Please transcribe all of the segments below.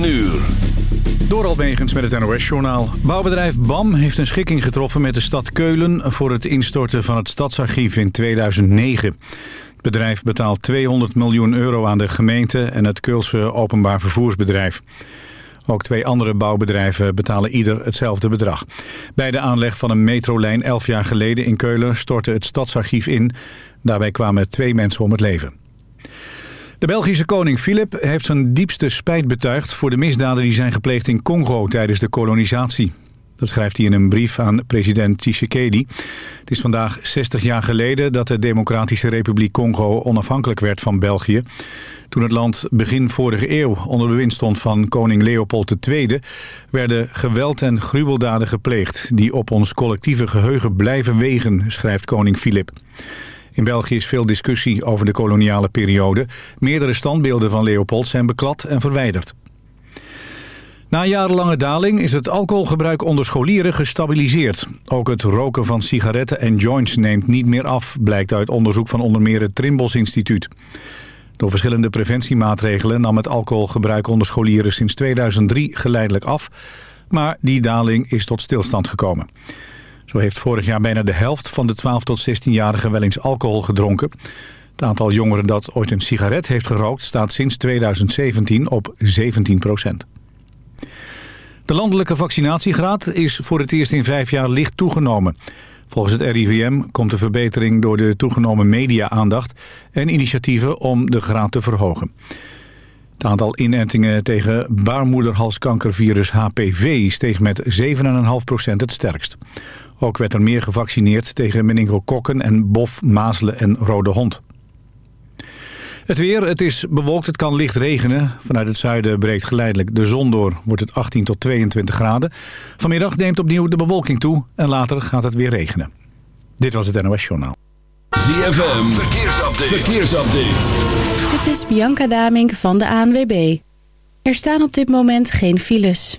9 uur. Door met het NOS-journaal. Bouwbedrijf BAM heeft een schikking getroffen met de stad Keulen... voor het instorten van het stadsarchief in 2009. Het bedrijf betaalt 200 miljoen euro aan de gemeente... en het Keulse openbaar vervoersbedrijf. Ook twee andere bouwbedrijven betalen ieder hetzelfde bedrag. Bij de aanleg van een metrolijn 11 jaar geleden in Keulen... stortte het stadsarchief in. Daarbij kwamen twee mensen om het leven. De Belgische koning Filip heeft zijn diepste spijt betuigd... voor de misdaden die zijn gepleegd in Congo tijdens de kolonisatie. Dat schrijft hij in een brief aan president Tshisekedi. Het is vandaag 60 jaar geleden dat de Democratische Republiek Congo onafhankelijk werd van België. Toen het land begin vorige eeuw onder bewind stond van koning Leopold II... werden geweld en gruweldaden gepleegd die op ons collectieve geheugen blijven wegen, schrijft koning Filip. In België is veel discussie over de koloniale periode. Meerdere standbeelden van Leopold zijn beklad en verwijderd. Na jarenlange daling is het alcoholgebruik onder scholieren gestabiliseerd. Ook het roken van sigaretten en joints neemt niet meer af... blijkt uit onderzoek van onder meer het Trimbos Instituut. Door verschillende preventiemaatregelen nam het alcoholgebruik onder scholieren sinds 2003 geleidelijk af. Maar die daling is tot stilstand gekomen. Zo heeft vorig jaar bijna de helft van de 12 tot 16-jarigen wel eens alcohol gedronken. Het aantal jongeren dat ooit een sigaret heeft gerookt staat sinds 2017 op 17 procent. De landelijke vaccinatiegraad is voor het eerst in vijf jaar licht toegenomen. Volgens het RIVM komt de verbetering door de toegenomen media-aandacht... en initiatieven om de graad te verhogen. Het aantal inentingen tegen baarmoederhalskankervirus HPV steeg met 7,5% het sterkst. Ook werd er meer gevaccineerd tegen meningokokken en bof, mazelen en rode hond. Het weer, het is bewolkt, het kan licht regenen. Vanuit het zuiden breekt geleidelijk de zon door. Wordt het 18 tot 22 graden. Vanmiddag neemt opnieuw de bewolking toe en later gaat het weer regenen. Dit was het NOS Journaal. ZFM, verkeersupdate. verkeersupdate. Dit is Bianca Damink van de ANWB. Er staan op dit moment geen files.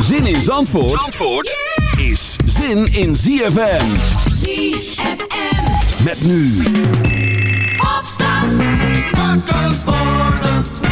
Zin in Zandvoort, Zandvoort is zin in ZFM. ZFM. Met nu. Opstand. Wakker worden.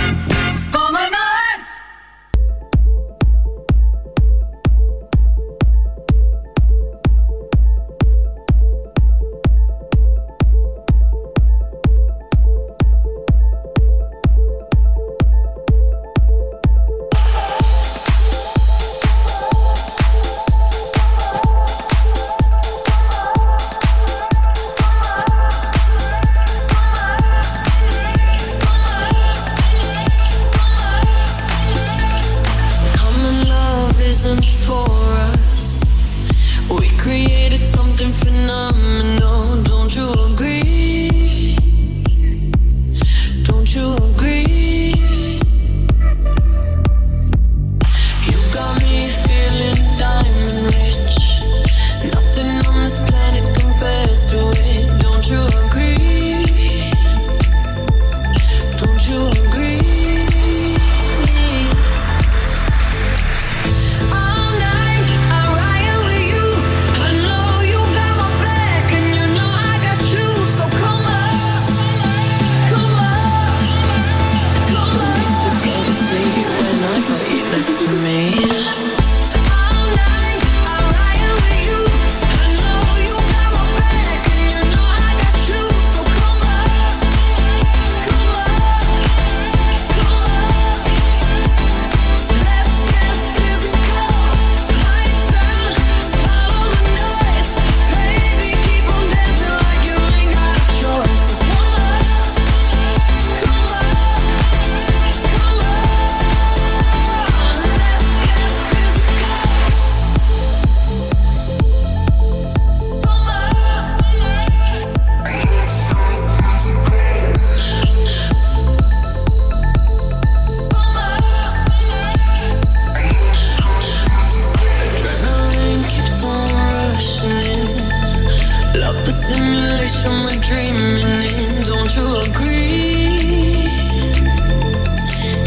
simulation we're dreaming in. Don't you agree?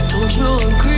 Don't you agree?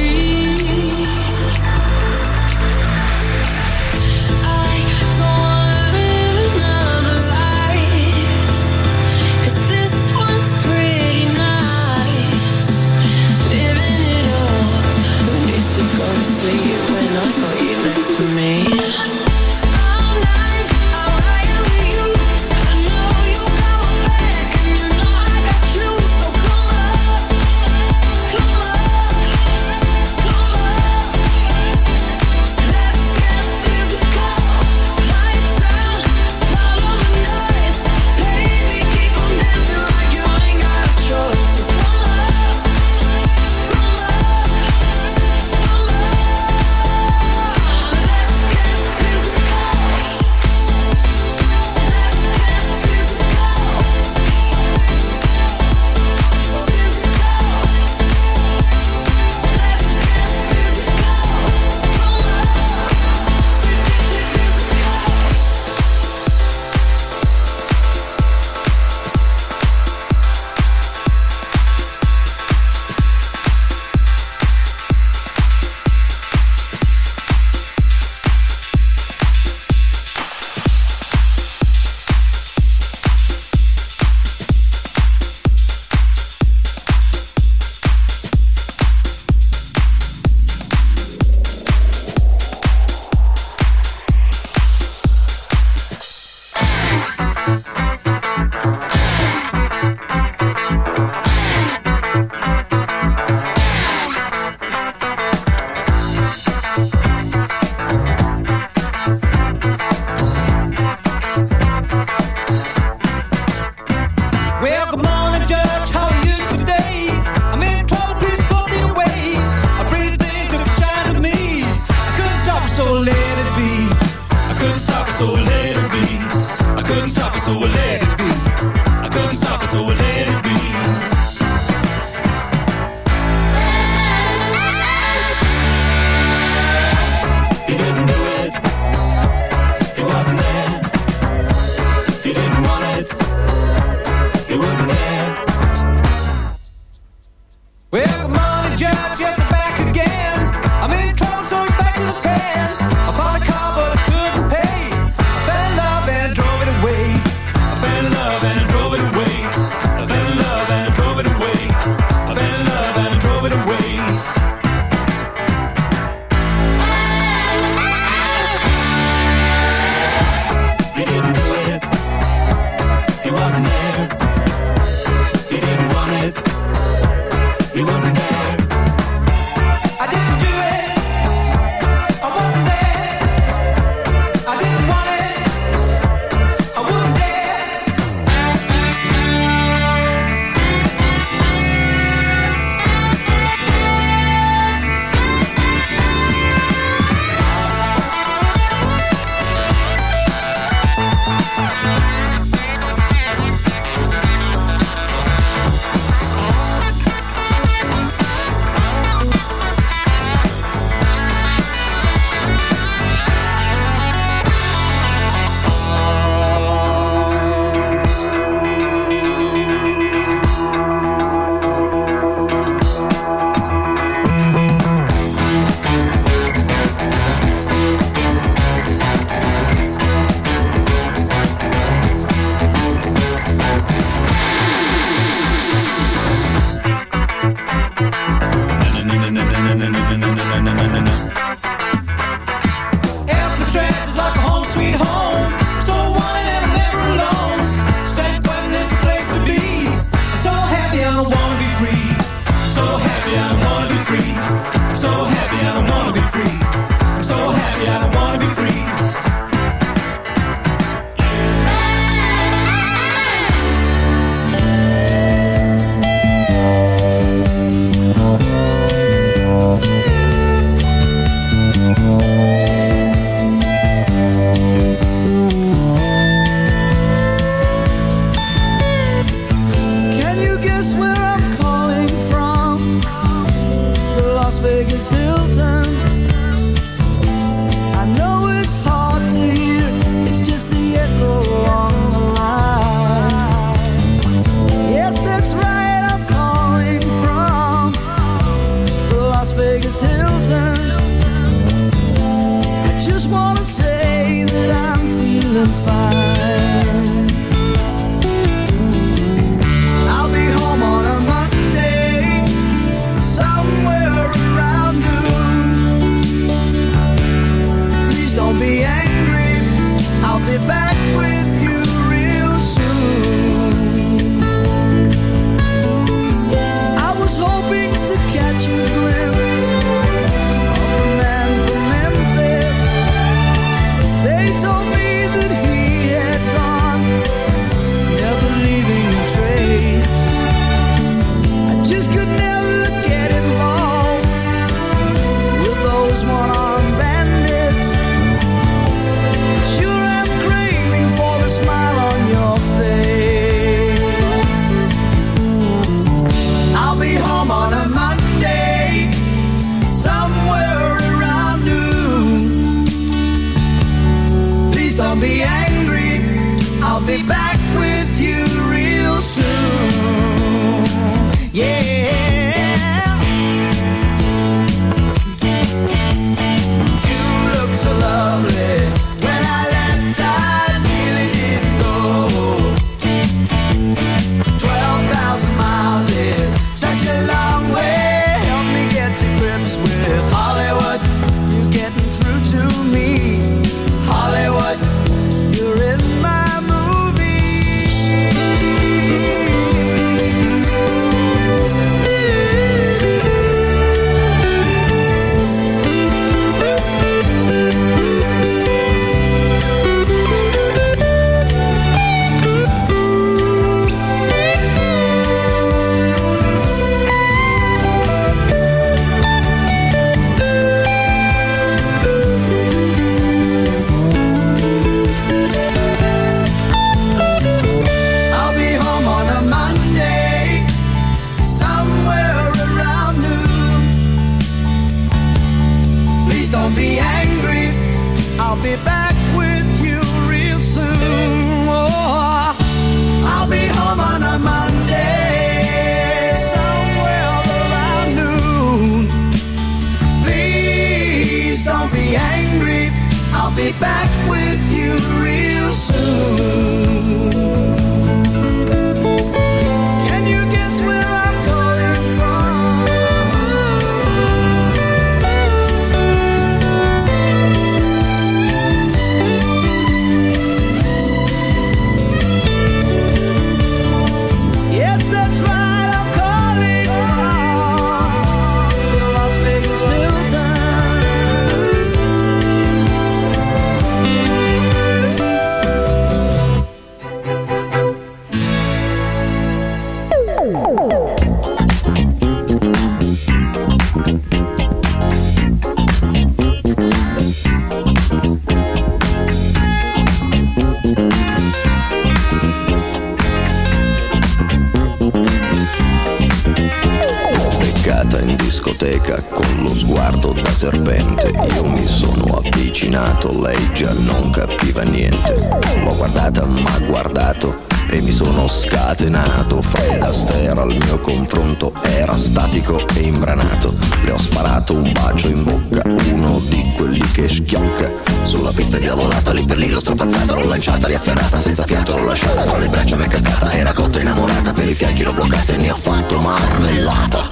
Lanciata, riafferrata, senza fiato l'ho lasciata Tra le braccia mi è cascata, era cotta innamorata Per i fianchi l'ho bloccata e ne ho fatto marmellata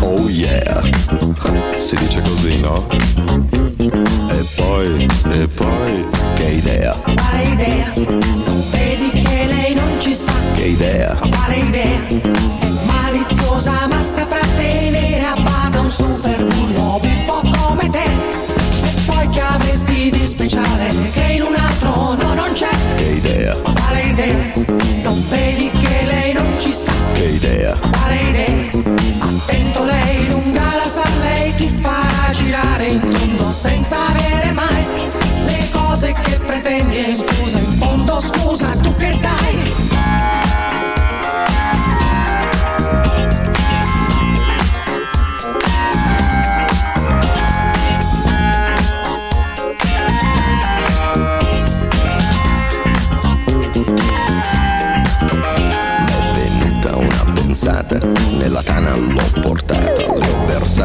Oh yeah, si dice così no? E poi, e poi, che idea Quale idea? Non vedi che lei non ci sta? Che idea Quale idea? È maliziosa ma saprà chiede scusa, in fondo scusa, tu che dai? nella tana all'uomo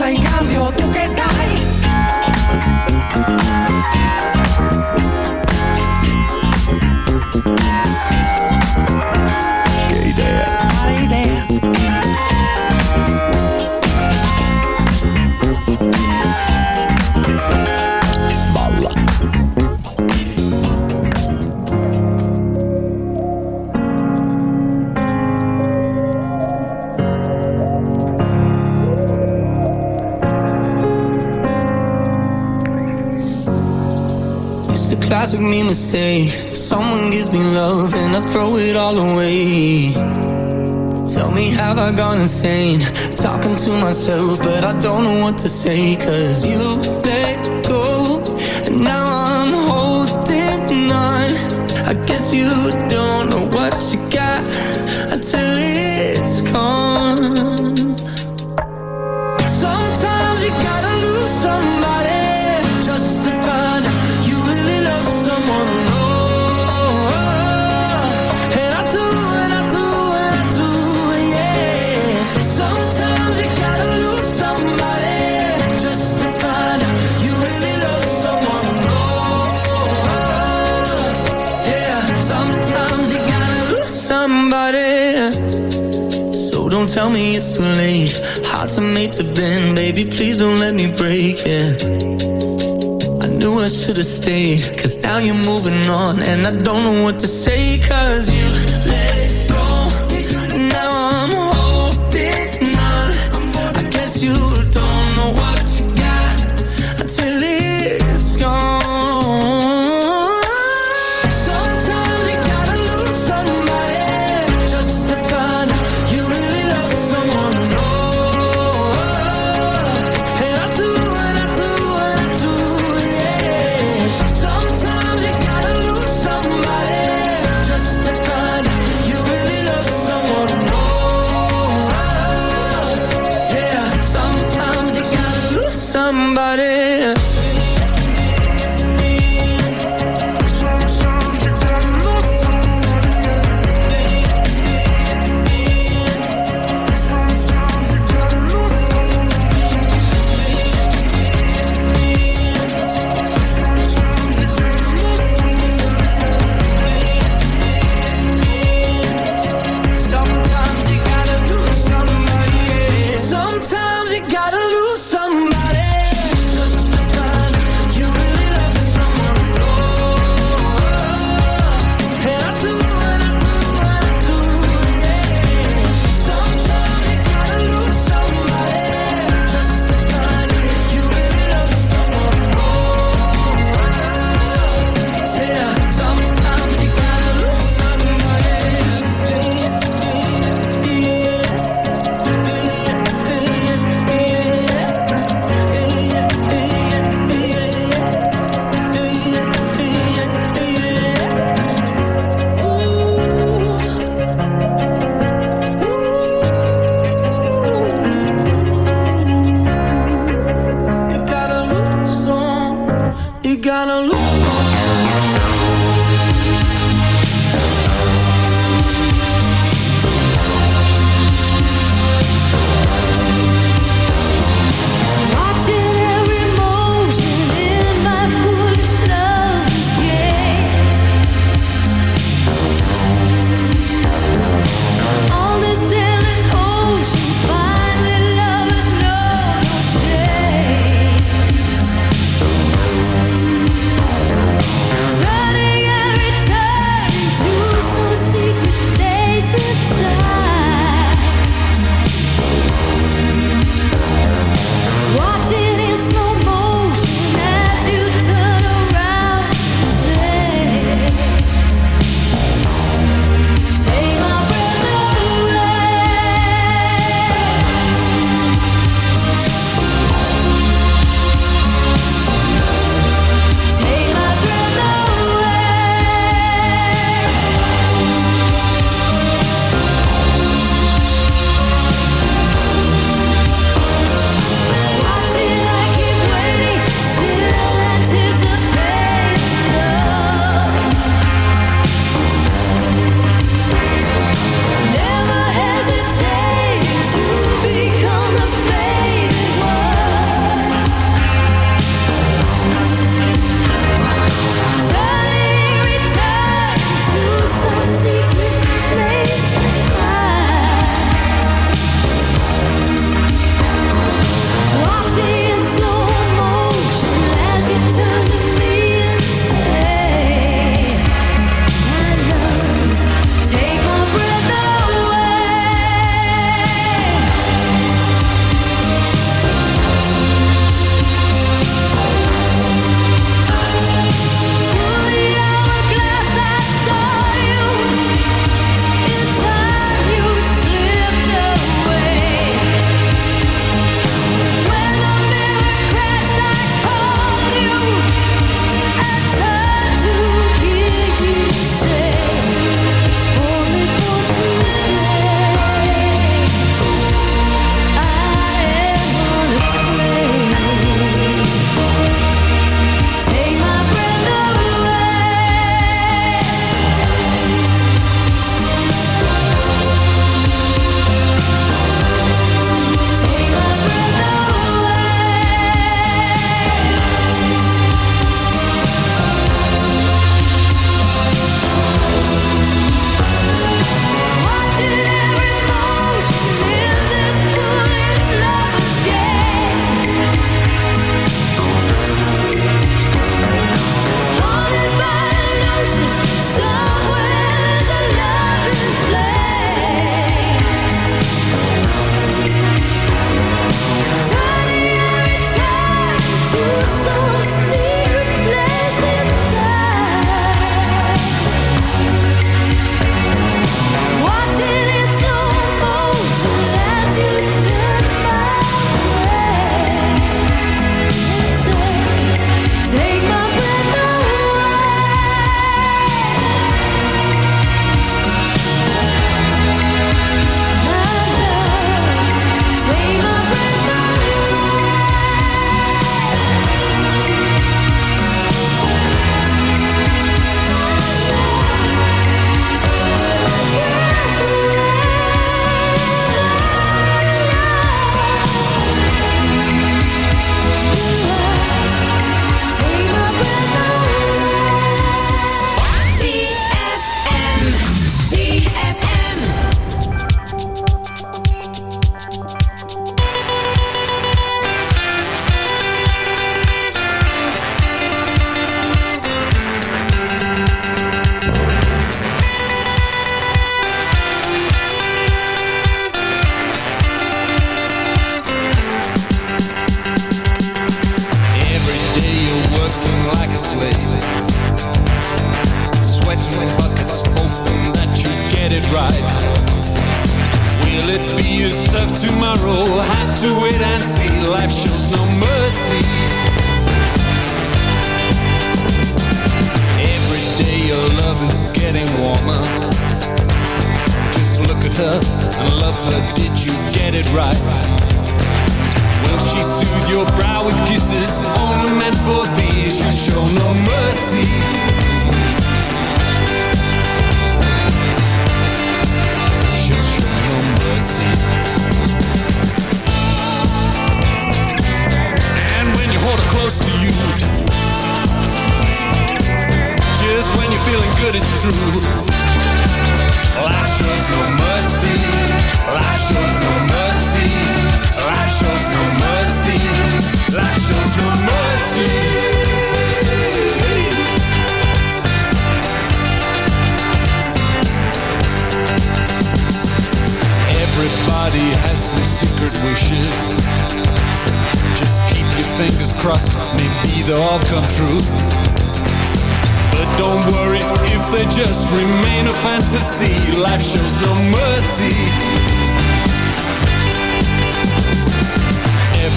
pausa y cambio, tú que estás throw it all away. Tell me, have I gone insane? Talking to myself, but I don't know what to say. Cause you let tell me it's too late. Hearts are made to bend, baby. Please don't let me break it. I knew I should have stayed, cause now you're moving on. And I don't know what to say, cause you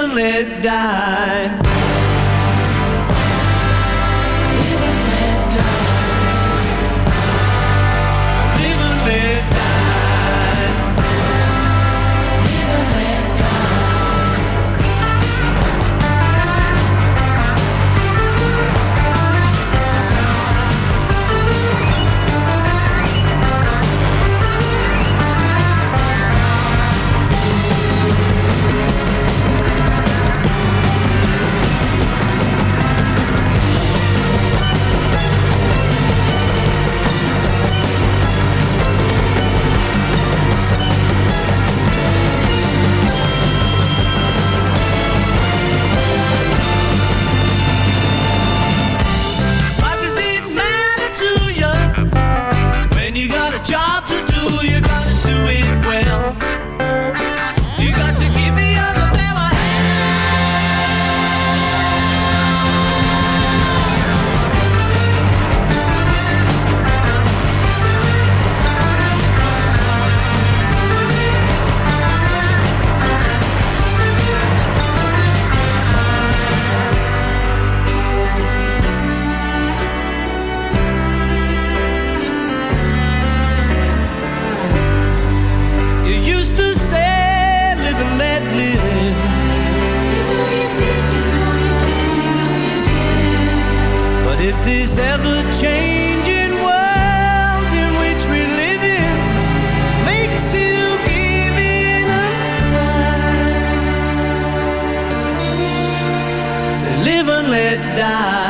sunlit die. Let die.